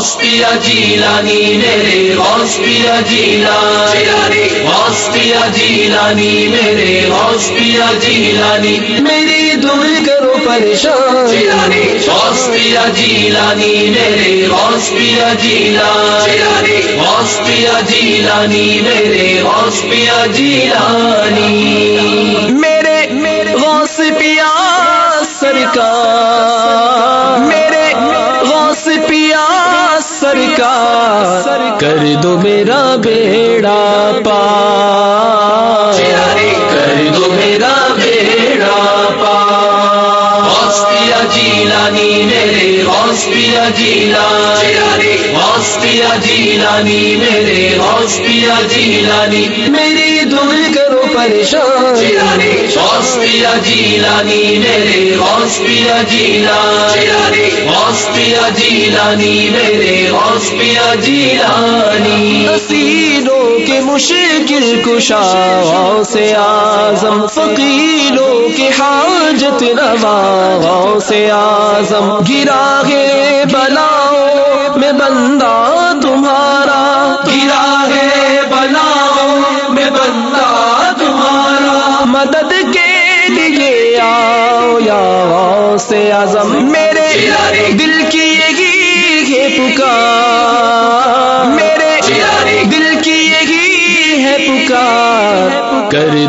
پیا جیلانی میرے غوث پیا جیلانی غوث پیا جیلانی میرے غوث پیا جیلانی میری دل کرو پریشان غوث پیا جیلانی میرے غوث پیا جیلانی غوث پیا جیلانی میرے غوث پیا جیلانی میرے میرے غوث پیا سرکار سرکار، کر دو میرا بیڑا پا کر دو میرا بیڑا پا غوث جیلانی میرے غوث پیا جیلانی غوث جیلانی میرے غوث جیلانی۔ میری دل کرو پریشان۔ غوث جیلانی میرے غوث پیا جیلانی غوث جیلانی میرے غوث جیلانی نصیروں کے مشکل کشا سے آزم فقیروں کے حاجت روا سے آزم گرا گے بلاؤ میں بندہ تمہارا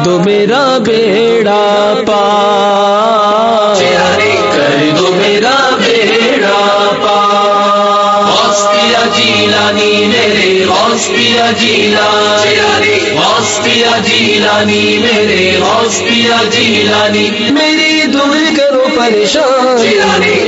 دو میرا بیڑا پار کر دو میرا بیڑا پا۔ غوث جیلانی، میرے غوث جیلا جیلانی۔ غوث جیلانی، میرے غوث جیلانی۔ میری دل کرو پریشان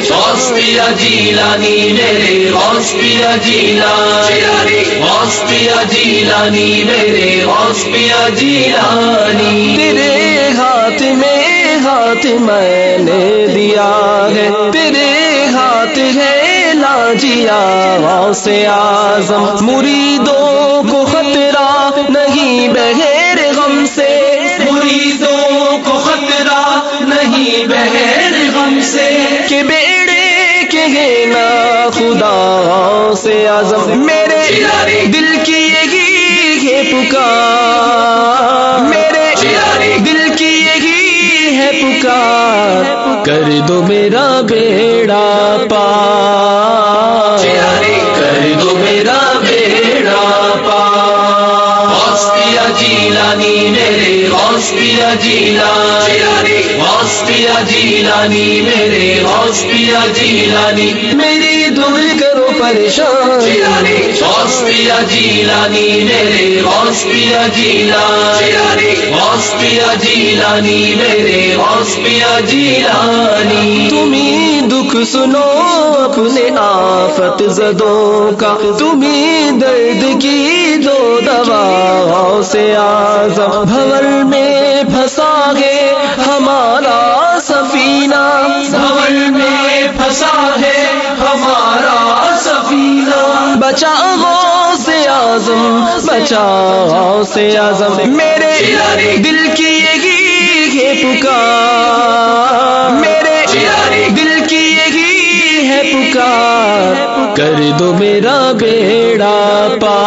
غوث پیا جیلانی میرے غوث پیا جیلانی غوث پیا جیلانی میرے غوث پیا جیلانی تیرے ہاتھ میں ہاتھ میں نے دیا ہے۔ تیرے ہاتھ ہے لاجیا سے آزم مریدوں کو خطرہ نہیں بغیر غم سے کے بیڑے کے ہے نا خدا سے آزم میرے دل کی یہی ہے پکار میرے دل کی یہی ہے پکار کر دو میرا بیڑا پار جیلانی، میرے غوث پیا جیلانی پیا جیلانی، میرے غوث پیا جیلانی، میری دل کرو پریشان غوث پیا جیلانی، میرے غوث پیا جیلانی غوث پیا جیلانی، میرے غوث پیا جیلانی۔ تمہیں دکھ سنو، اپنے آفت زدوں کا تمہیں درد کی دو دوا سے آزم بھور میں پھنسا ہے ہمارا سفینہ۔ بھور میں پھنسا ہے ہمارا سفینہ۔ بچاؤ سے آزم بچاؤ سے آزم میرے دل کی یہی ہے پکار۔ میرے دل کی یہی ہے پکار۔ کر دو میرا بیڑا پار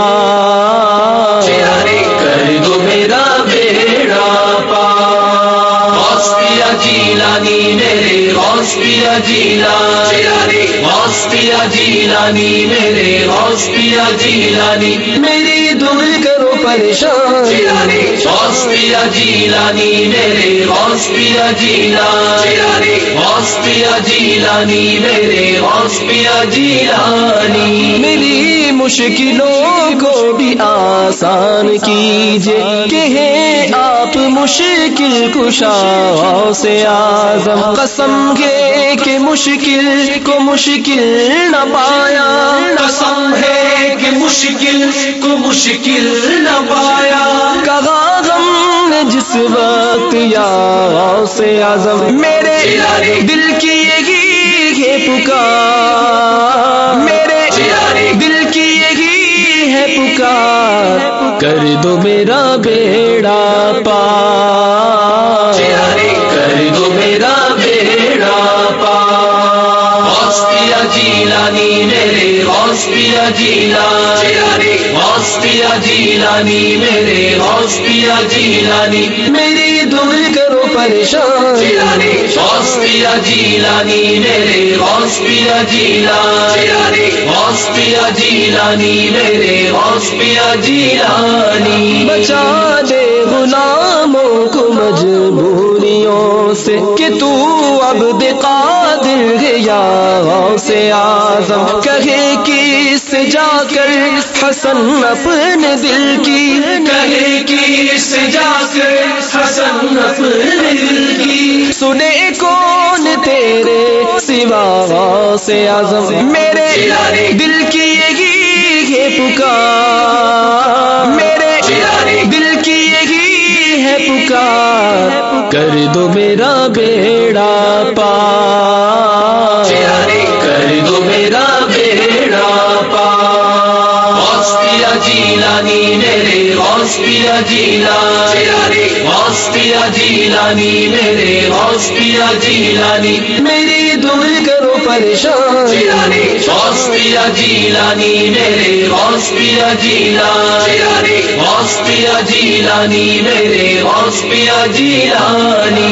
جیلانی جیلانی میرے پیا جیلانی۔ میری دل کرو پریشان۔ پیا جیلانی میرے پیا جیلانی پیا جیلانی میرے پیا جیلانی۔ میری مشکلوں کو بھی آسان کیجیے۔ کہ ہیں آپ مشکل کشا سے آزم قسم کہ مشکل کو مشکل نہ پایا قسم ہے کہ مشکل کو مشکل نہ پایا۔ کہا غم نے جس وقت یا سے آزم میرے دل کی یہی ہے پکار۔ میرے دل کی یہی ہے پکار۔ کر دو میرا بیڑا پار۔ پیا جیلانی غوث پیا جیلانی میرے غوث پیا جیلانی میری دور کرو پریشان. جیلانی غوث پیا جیلانی میرے غوث پیا جیلانی غوث پیا جیلانی میرے غوث پیا جیلانی بچا دے غلاموں کو مجبوریوں سے کہ تو اب قادر کس جا کر حسن اپنے دل کی کہے کی سے جا کر حسن اپنے دل کی۔ سنے کون تیرے سوا سے آزم میرے دل کی یہی ہے پکار۔ میرے دل کی یہی ہے پکار۔ کر دو میرا بیڑا پار۔ میرے غوث پیا جیلانی غوث پیا جیلانی میرے غوث پیا جیلانی میری دور کرو پریشان جیلانی غوث پیا جیلانی میرے غوث پیا جیلانی غوث پیا جیلانی میرے غوث پیا جیلانی